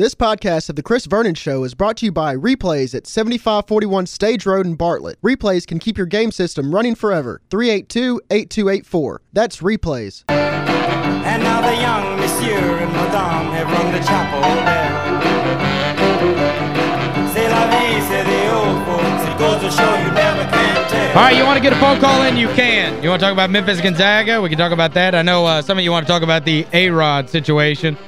This podcast of The Chris Vernon Show is brought to you by Replays at 7541 Stage Road in Bartlett. Replays can keep your game system running forever. 382-8284. That's Replays. And now the young monsieur and madame have rung the chapel bell. C'est la vie, say the old folks. It goes to show you never can tell. All right, you want to get a phone call in? You can. You want to talk about Memphis Gonzaga? We can talk about that. I know uh, some of you want to talk about the A-Rod situation.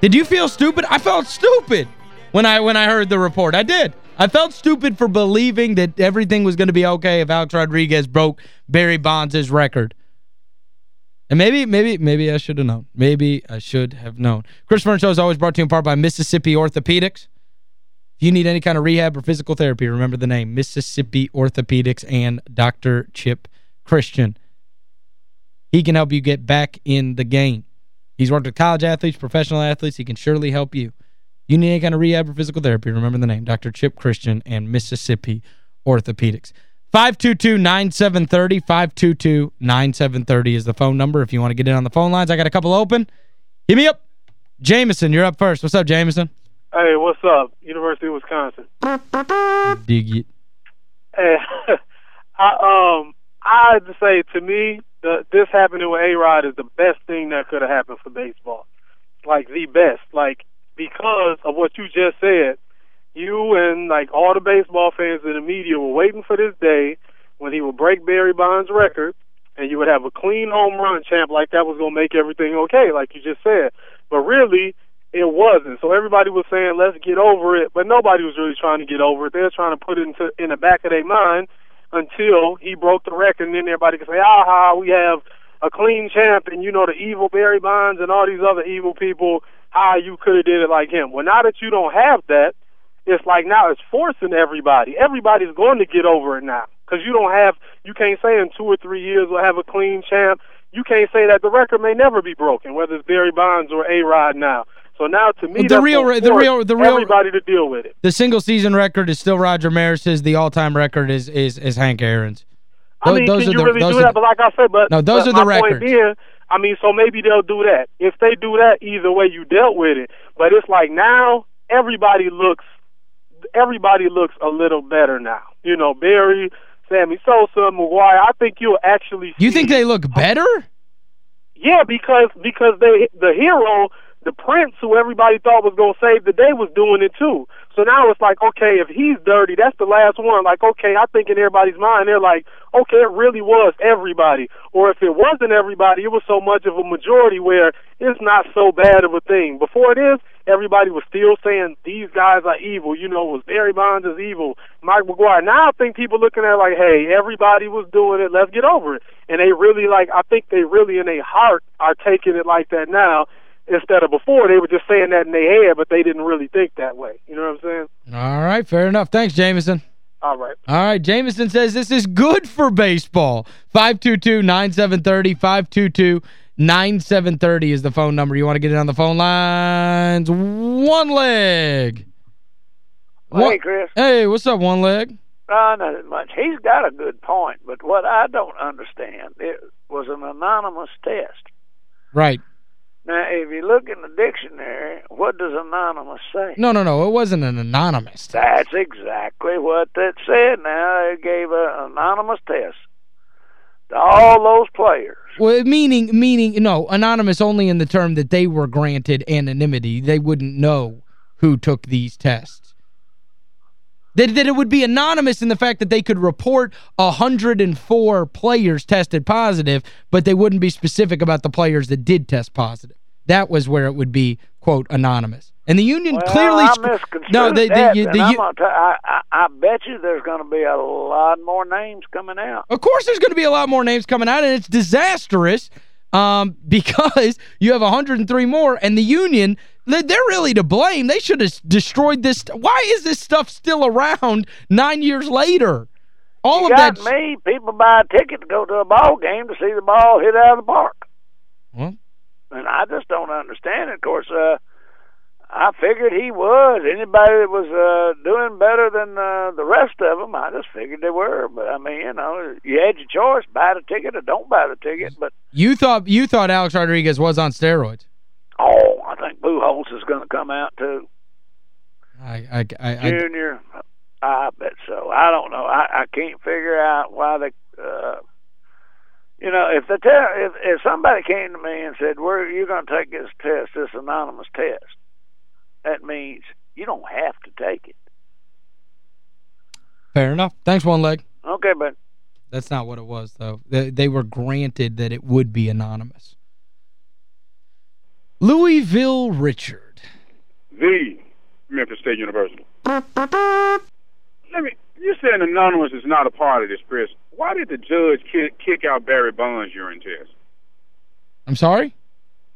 Did you feel stupid? I felt stupid when I when I heard the report. I did. I felt stupid for believing that everything was going to be okay if Alex Rodriguez broke Barry Bonds' record. And maybe maybe maybe I should have known. Maybe I should have known. Chris Vernon Show is always brought to you in part by Mississippi Orthopedics. If you need any kind of rehab or physical therapy, remember the name Mississippi Orthopedics and Dr. Chip Christian. He can help you get back in the game. He's worked with college athletes, professional athletes. He can surely help you. You need any kind of rehab or physical therapy, remember the name, Dr. Chip Christian and Mississippi Orthopedics. 522-9730, 522-9730 is the phone number if you want to get in on the phone lines. I got a couple open. Hit me up. Jameson, you're up first. What's up, Jameson? Hey, what's up? University of Wisconsin. Dig it. Hey, I um I had to say to me the this happening with A Rod is the best thing that could have happened for baseball. Like the best. Like because of what you just said, you and like all the baseball fans in the media were waiting for this day when he would break Barry Bonds' record and you would have a clean home run champ like that was gonna make everything okay, like you just said. But really it wasn't. So everybody was saying, let's get over it, but nobody was really trying to get over it. They're trying to put it into in the back of their mind until he broke the record, and then everybody could say, ah, aha, we have a clean champ, and you know the evil Barry Bonds and all these other evil people, how you could have did it like him. Well, now that you don't have that, it's like now it's forcing everybody. Everybody's going to get over it now because you don't have, you can't say in two or three years we'll have a clean champ. You can't say that the record may never be broken, whether it's Barry Bonds or A Rod now. So now to me, the real the real the real everybody to deal with it. The single season record is still Roger Maris's. The all-time record is is is Hank Aaron's. I mean, those can are you the, really do that? But like I said, but No, those but are the records. Point being, I mean, so maybe they'll do that. If they do that, either way, you dealt with it. But it's like now everybody looks everybody looks a little better now. You know, Barry, Sammy Sosa, McGwire. I think you'll actually. You think they look better? Yeah, because because they the hero, the prince who everybody thought was gonna save the day was doing it too. So now it's like, okay, if he's dirty, that's the last one. Like, okay, I think in everybody's mind, they're like, okay, it really was everybody. Or if it wasn't everybody, it was so much of a majority where it's not so bad of a thing. Before it is, everybody was still saying these guys are evil. You know, was Barry Bonds is evil, Mike McGwire. Now I think people looking at it like, hey, everybody was doing it. Let's get over it. And they really like, I think they really in their heart are taking it like that now. Instead of before, they were just saying that in their head, but they didn't really think that way. You know what I'm saying? All right, fair enough. Thanks, Jameson. All right. All right, Jameson says this is good for baseball. 522-9730, 522-9730 is the phone number. You want to get it on the phone lines? One leg. One- Hey, Chris. Hey, what's up, one leg? Uh, not much. He's got a good point, but what I don't understand, it was an anonymous test. Right. Now, if you look in the dictionary, what does anonymous say? No, no, no. It wasn't an anonymous. test. That's exactly what that said. Now, it gave an anonymous test to all those players. Well, meaning, meaning, no, anonymous only in the term that they were granted anonymity. They wouldn't know who took these tests. That, that it would be anonymous in the fact that they could report 104 players tested positive, but they wouldn't be specific about the players that did test positive. That was where it would be, quote, anonymous. And the union Well, clearly... I sc- misconstrued no, the, the, that, the, I'm u- gonna tell- I, I, I bet you there's going to be a lot more names coming out. Of course there's going to be a lot more names coming out, and it's disastrous um, because you have 103 more, and the union, they- they're really to blame. They should have destroyed this. Why is this stuff still around nine years later? All you of got that... me. People buy a ticket to go to a ball game to see the ball hit out of the park. Well, And I just don't understand it. Of course, uh, I figured he was. Anybody that was uh, doing better than uh, the rest of them, I just figured they were. But I mean, you know, you had your choice: buy the ticket or don't buy the ticket. But you thought you thought Alex Rodriguez was on steroids. oh, I think Pujols is going to come out too. I, I, I, Junior, I bet so. I don't know. I, I can't figure out why they. Uh, you know, if the te- if if somebody came to me and said, "Where you're going to take this test, this anonymous test," that means you don't have to take it. fair enough. Thanks, One Leg. Okay, but That's not what it was, though. They, they were granted that it would be anonymous. Louisville Richard. the Memphis State University. Let me. You said anonymous is not a part of this, Chris. Why did the judge kick, kick out Barry Bonds' urine test? I'm sorry?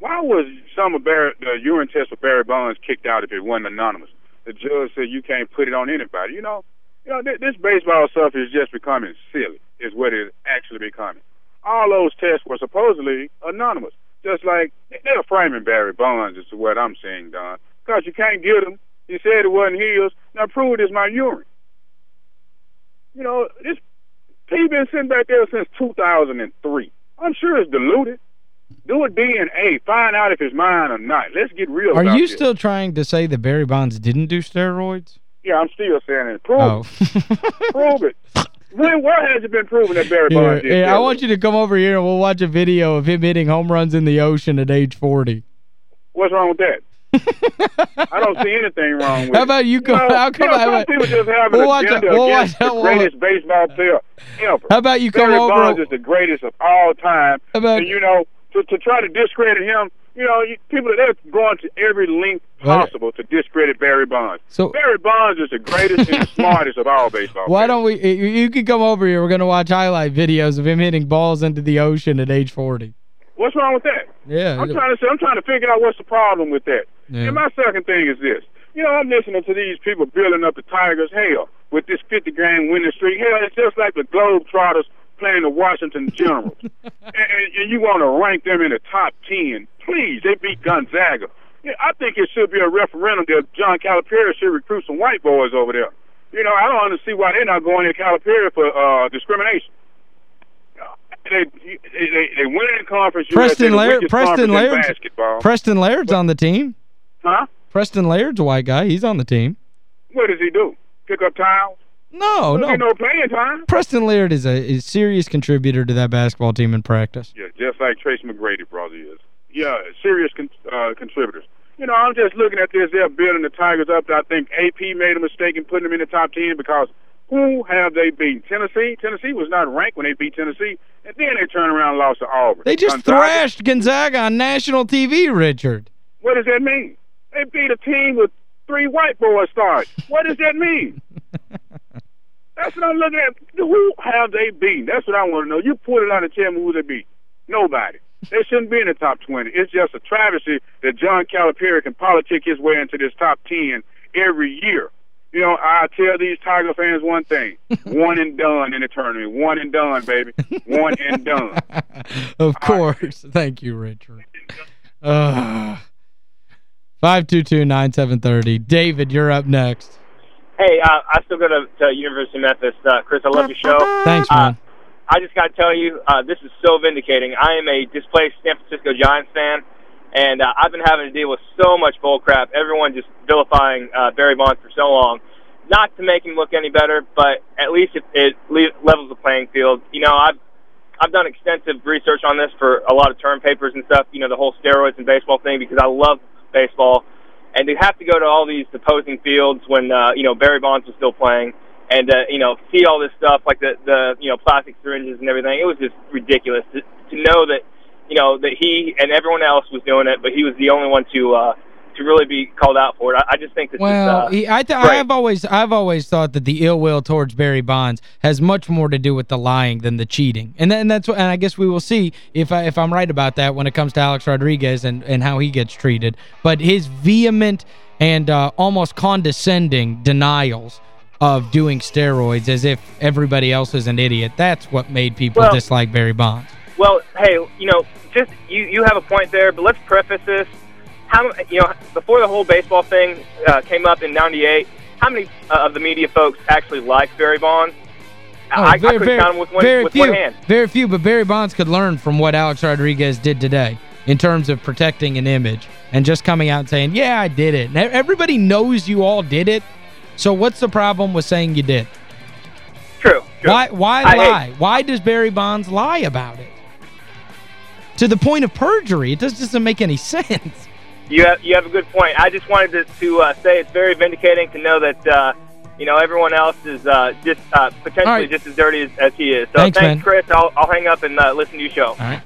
Why was some of Barry, the urine test for Barry Bonds kicked out if it wasn't anonymous? The judge said you can't put it on anybody. You know, you know th- this baseball stuff is just becoming silly. Is what it's actually becoming. All those tests were supposedly anonymous, just like they're framing Barry Bonds. Is what I'm saying, Don. Because you can't get him. He said it wasn't his. Now prove it is my urine. You know, this he been sitting back there since 2003. I'm sure it's diluted. Do a DNA. Find out if it's mine or not. Let's get real Are you this. still trying to say that Barry Bonds didn't do steroids? Yeah, I'm still saying it. Prove Oh. it. Prove it. When, where has it been proven that Barry Bonds did here, I want you to come over here and we'll watch a video of him hitting home runs in the ocean at age 40. What's wrong with that? I don't see anything wrong with How about you go- You know, how come you know, some people just have an We'll watch agenda. We'll against watch the greatest baseball player ever. How about you come Barry over... Bonds is the greatest of all time. How about- and, you know, to, to try to discredit him, you know, you, people they're going to every length possible to discredit Barry Bonds. So- Barry Bonds is the greatest and the smartest of all baseball Why players. don't we... You you can come over here. We're going to watch highlight videos of him hitting balls into the ocean at age 40. What's wrong with that? Yeah. I'm trying to say, I'm trying to figure out what's the problem with that. Yeah. And my second thing is this. You know, I'm listening to these people building up the Tigers. Hell, with this 50 game winning streak, hell, it's just like the Globetrotters playing the Washington Generals. and, and, and you want to rank them in the top 10. Please, they beat Gonzaga. Yeah, I think it should be a referendum that John Calipari should recruit some white boys over there. You know, I don't understand why they're not going to Calipari for uh, discrimination. They, they, they, win in conference. Preston the Laird, Preston conference in Laird's, basketball. Preston Laird's on the team. huh? Preston Laird's a white guy. He's on the team. What does he do? Pick up tiles? No, no. no playing time. Preston Laird is a is serious contributor to that basketball team in practice. Yeah, just like Tracy McGrady brother is. Yeah, serious con- uh, contributors. You know, I'm just looking at this. They're building the Tigers up. I think AP made a mistake in putting them in the top 10 because who have they beaten? Tennessee? Tennessee was not ranked when they beat Tennessee. And then they turned around and lost to Auburn. They just Gonzaga- thrashed Gonzaga on national TV, Richard. What does that mean? They beat a team with three white boys starting. What does that mean? That's what I'm looking at. Who have they beaten? That's what I want to know. You pull it out and tell me who they beat. Nobody. They shouldn't be in the top 20. It's just a travesty that John Calipari can politic his way into this top 10 every year. You know, I tell these Tiger fans one thing. one and done in the tournament. One and done, baby. One and done. of course. Thank you, Richard. Uh, 522-9730. David, you're up next. Hey, uh, I still go to, to University of Memphis. Uh, Chris, I love your show. Thanks, Uh, man. I just got to tell you, uh, this is so vindicating. I am a displaced San Francisco Giants fan, and uh, I've been having to deal with so much bull crap. Everyone just vilifying uh, Barry Bonds for so long. Not to make him look any better, but at least it, it le- levels the playing field. You know, I've I've done extensive research on this for a lot of term papers and stuff. You know, the whole steroids and baseball thing because I love baseball, and to have to go to all these opposing fields when uh, you know Barry Bonds was still playing, and uh, you know see all this stuff like the the you know plastic syringes and everything. It was just ridiculous to, to know that you know that he and everyone else was doing it, but he was the only one to uh, to really be called out for it. I, I just think this Well, is. Uh, I th I've always I've always thought that the ill will towards Barry Bonds has much more to do with the lying than the cheating. And then that's what and I guess we will see if I if I'm right about that when it comes to Alex Rodriguez and and how he gets treated. But his vehement and uh, almost condescending denials of doing steroids as if everybody else is an idiot. That's what made people Well- dislike Barry Bonds. Well, hey, you know, just you you have a point there, but let's preface this. How you know before the whole baseball thing uh, came up in '98, how many uh, of the media folks actually liked Barry Bonds? Oh, I, I very, could very, count with one very with few, one hand. Very few, but Barry Bonds could learn from what Alex Rodriguez did today in terms of protecting an image. and just coming out and saying, yeah, I did it. And everybody knows you all did it. So what's the problem with saying you did? True. true. Why why I lie? Why does Barry Bonds lie about it? To the point of perjury. It just doesn't make any sense. You have you have a good point. I just wanted to, to uh, say it's very vindicating to know that uh, you know everyone else is uh, just uh, potentially All right. just as dirty as, as he is. So Thanks, man. Chris. I'll I'll hang up and uh, listen to your show. All right.